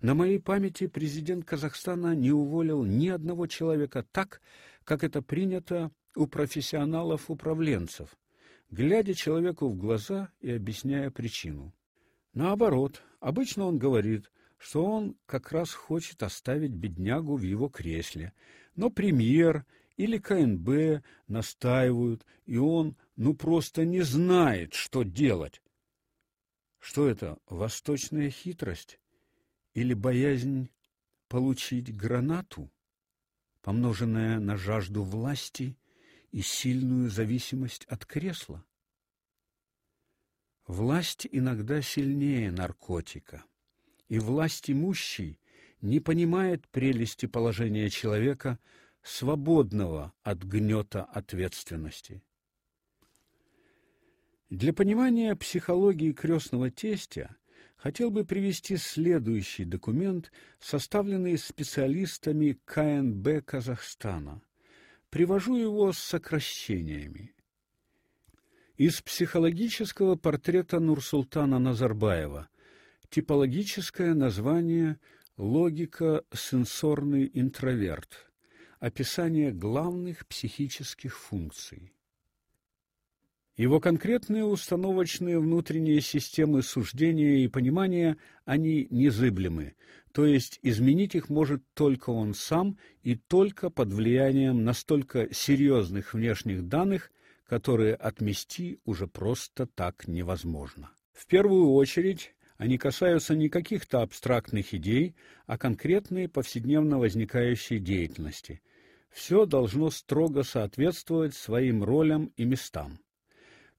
На моей памяти президент Казахстана не уволил ни одного человека так, как это принято у профессионалов-управленцев, глядя человеку в глаза и объясняя причину. Наоборот, обычно он говорит, что он как раз хочет оставить беднягу в его кресле, но премьер или КНБ настаивают, и он ну просто не знает, что делать. Что это, восточная хитрость или боязнь получить гранату, помноженная на жажду власти и сильную зависимость от кресла? Власть иногда сильнее наркотика, и власть имущий не понимает прелести положения человека, свободного от гнета ответственности. Для понимания психологии крестного тестя хотел бы привести следующий документ, составленный специалистами КНБ Казахстана. Привожу его с сокращениями. Из психологического портрета Нурсултана Назарбаева. Типологическое название Логика сенсорный интроверт. Описание главных психических функций. Его конкретные установочные внутренние системы суждения и понимания, они незыблемы, то есть изменить их может только он сам и только под влиянием настолько серьезных внешних данных, которые отмести уже просто так невозможно. В первую очередь, они касаются не каких-то абстрактных идей, а конкретной повседневно возникающей деятельности. Все должно строго соответствовать своим ролям и местам.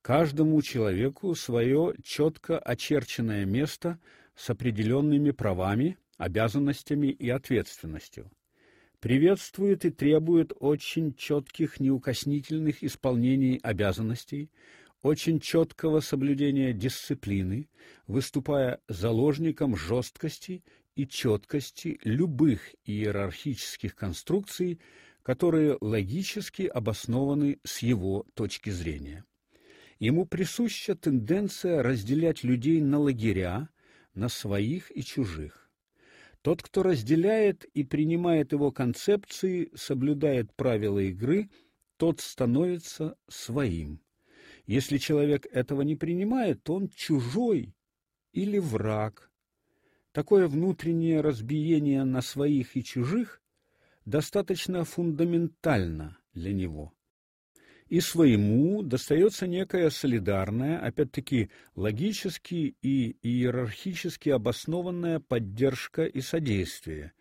Каждому человеку свое четко очерченное место с определенными правами, обязанностями и ответственностью приветствует и требует очень четких неукоснительных исполнений обязанностей, очень четкого соблюдения дисциплины, выступая заложником жесткости и четкости любых иерархических конструкций, которые логически обоснованы с его точки зрения. Ему присуща тенденция разделять людей на лагеря, на своих и чужих. Тот, кто разделяет и принимает его концепции, соблюдает правила игры, тот становится своим. Если человек этого не принимает, то он чужой или враг. Такое внутреннее разбиение на своих и чужих достаточно фундаментально для него и своему достается некая солидарная, опять-таки логически и иерархически обоснованная поддержка и содействие.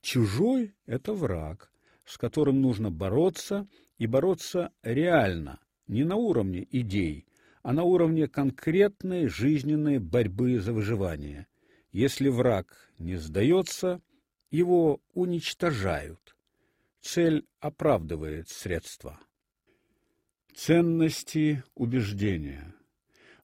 Чужой это враг, с которым нужно бороться и бороться реально, не на уровне идей, а на уровне конкретной жизненной борьбы за выживание. Если враг не сдается, его уничтожают. Цель оправдывает средства. Ценности убеждения.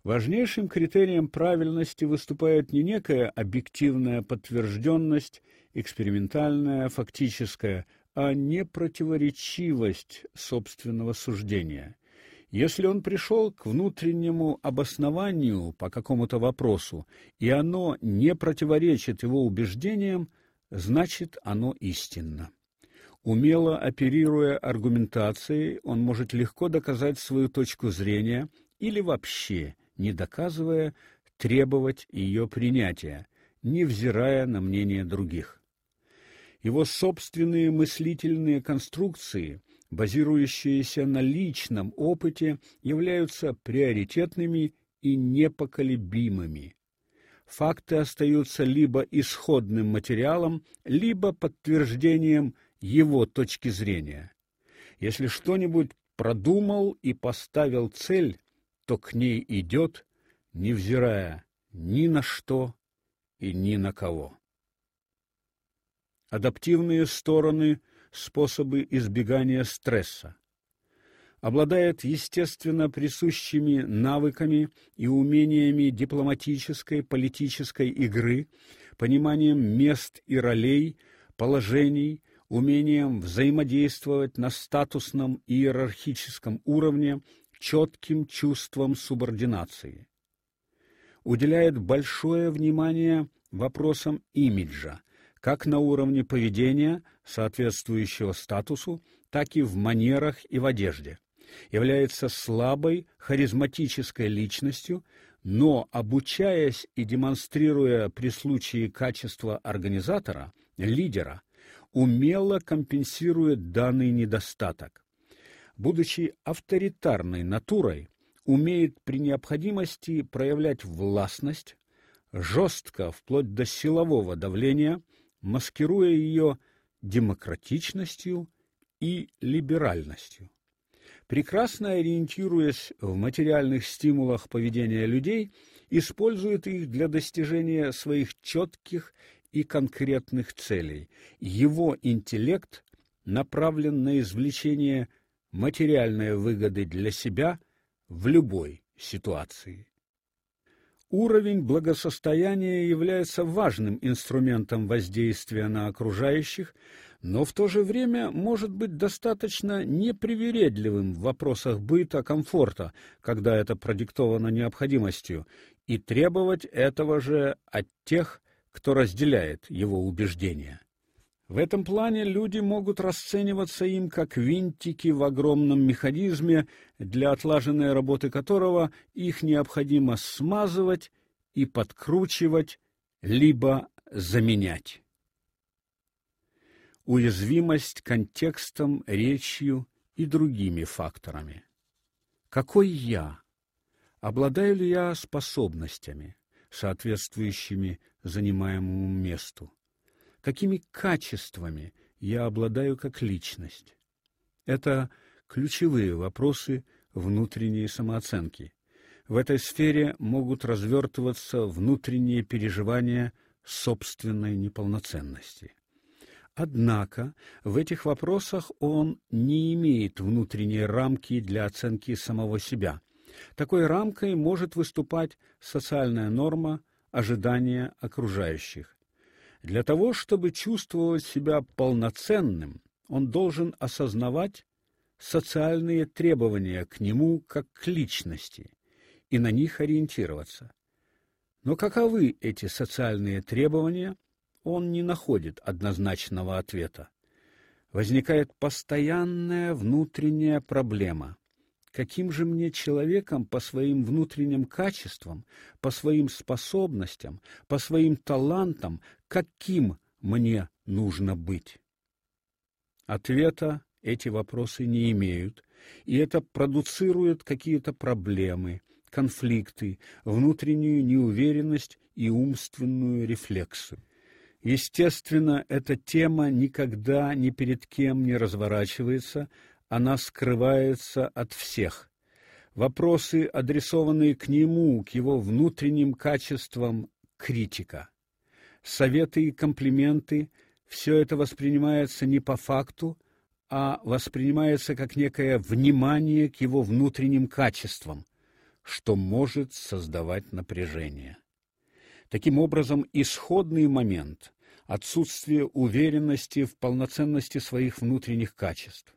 Важнейшим критерием правильности выступает не некая объективная подтвержденность, экспериментальная, фактическая, а непротиворечивость собственного суждения. Если он пришел к внутреннему обоснованию по какому-то вопросу, и оно не противоречит его убеждениям, значит, оно истинно. Умело оперируя аргументацией, он может легко доказать свою точку зрения или вообще, не доказывая, требовать ее принятия, не взирая на мнение других. Его собственные мыслительные конструкции, базирующиеся на личном опыте, являются приоритетными и непоколебимыми. Факты остаются либо исходным материалом, либо подтверждением его точки зрения. Если что-нибудь продумал и поставил цель, то к ней идет, невзирая ни на что и ни на кого. Адаптивные стороны, способы избегания стресса. Обладает естественно присущими навыками и умениями дипломатической, политической игры, пониманием мест и ролей, положений, умением взаимодействовать на статусном и иерархическом уровне, четким чувством субординации. Уделяет большое внимание вопросом имиджа, как на уровне поведения, соответствующего статусу, так и в манерах и в одежде. Является слабой харизматической личностью, но обучаясь и демонстрируя при случае качество организатора, лидера, умело компенсирует данный недостаток. Будучи авторитарной натурой, умеет при необходимости проявлять властность, жестко, вплоть до силового давления, маскируя ее демократичностью и либеральностью. Прекрасно ориентируясь в материальных стимулах поведения людей, использует их для достижения своих четких и конкретных целей. Его интеллект направлен на извлечение материальной выгоды для себя в любой ситуации. Уровень благосостояния является важным инструментом воздействия на окружающих, но в то же время может быть достаточно непривередливым в вопросах быта, комфорта, когда это продиктовано необходимостью, и требовать этого же от тех, кто разделяет его убеждения. В этом плане люди могут расцениваться им как винтики в огромном механизме, для отлаженной работы которого их необходимо смазывать и подкручивать, либо заменять. Уязвимость контекстом, речью и другими факторами. Какой я? Обладаю ли я способностями, соответствующими занимаемому месту? какими качествами я обладаю как личность. Это ключевые вопросы внутренней самооценки. В этой сфере могут развертываться внутренние переживания собственной неполноценности. Однако в этих вопросах он не имеет внутренней рамки для оценки самого себя. Такой рамкой может выступать социальная норма, ожидания окружающих. Для того, чтобы чувствовать себя полноценным, он должен осознавать социальные требования к нему как к личности и на них ориентироваться. Но каковы эти социальные требования, он не находит однозначного ответа. Возникает постоянная внутренняя проблема каким же мне человеком по своим внутренним качествам, по своим способностям, по своим талантам, каким мне нужно быть? Ответа эти вопросы не имеют, и это продуцирует какие-то проблемы, конфликты, внутреннюю неуверенность и умственную рефлексию. Естественно, эта тема никогда ни перед кем не разворачивается, она скрывается от всех. Вопросы, адресованные к нему, к его внутренним качествам, критика. Советы и комплименты все это воспринимается не по факту, а воспринимается как некое внимание к его внутренним качествам, что может создавать напряжение. Таким образом, исходный момент отсутствие уверенности в полноценности своих внутренних качеств.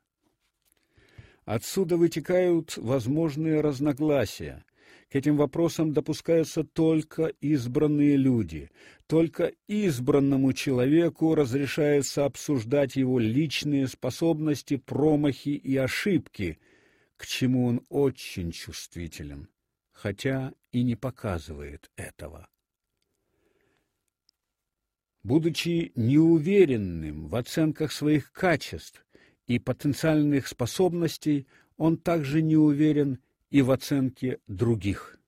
Отсюда вытекают возможные разногласия. К этим вопросам допускаются только избранные люди. Только избранному человеку разрешается обсуждать его личные способности, промахи и ошибки, к чему он очень чувствителен, хотя и не показывает этого. Будучи неуверенным в оценках своих качеств, и потенциальных способностей, он также не уверен и в оценке других.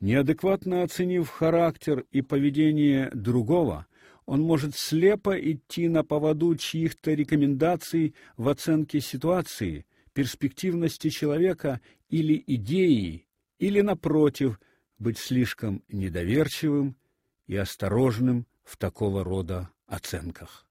Неадекватно оценив характер и поведение другого, он может слепо идти на поводу чьих-то рекомендаций в оценке ситуации, перспективности человека или идеи, или напротив, быть слишком недоверчивым и осторожным в такого рода оценках.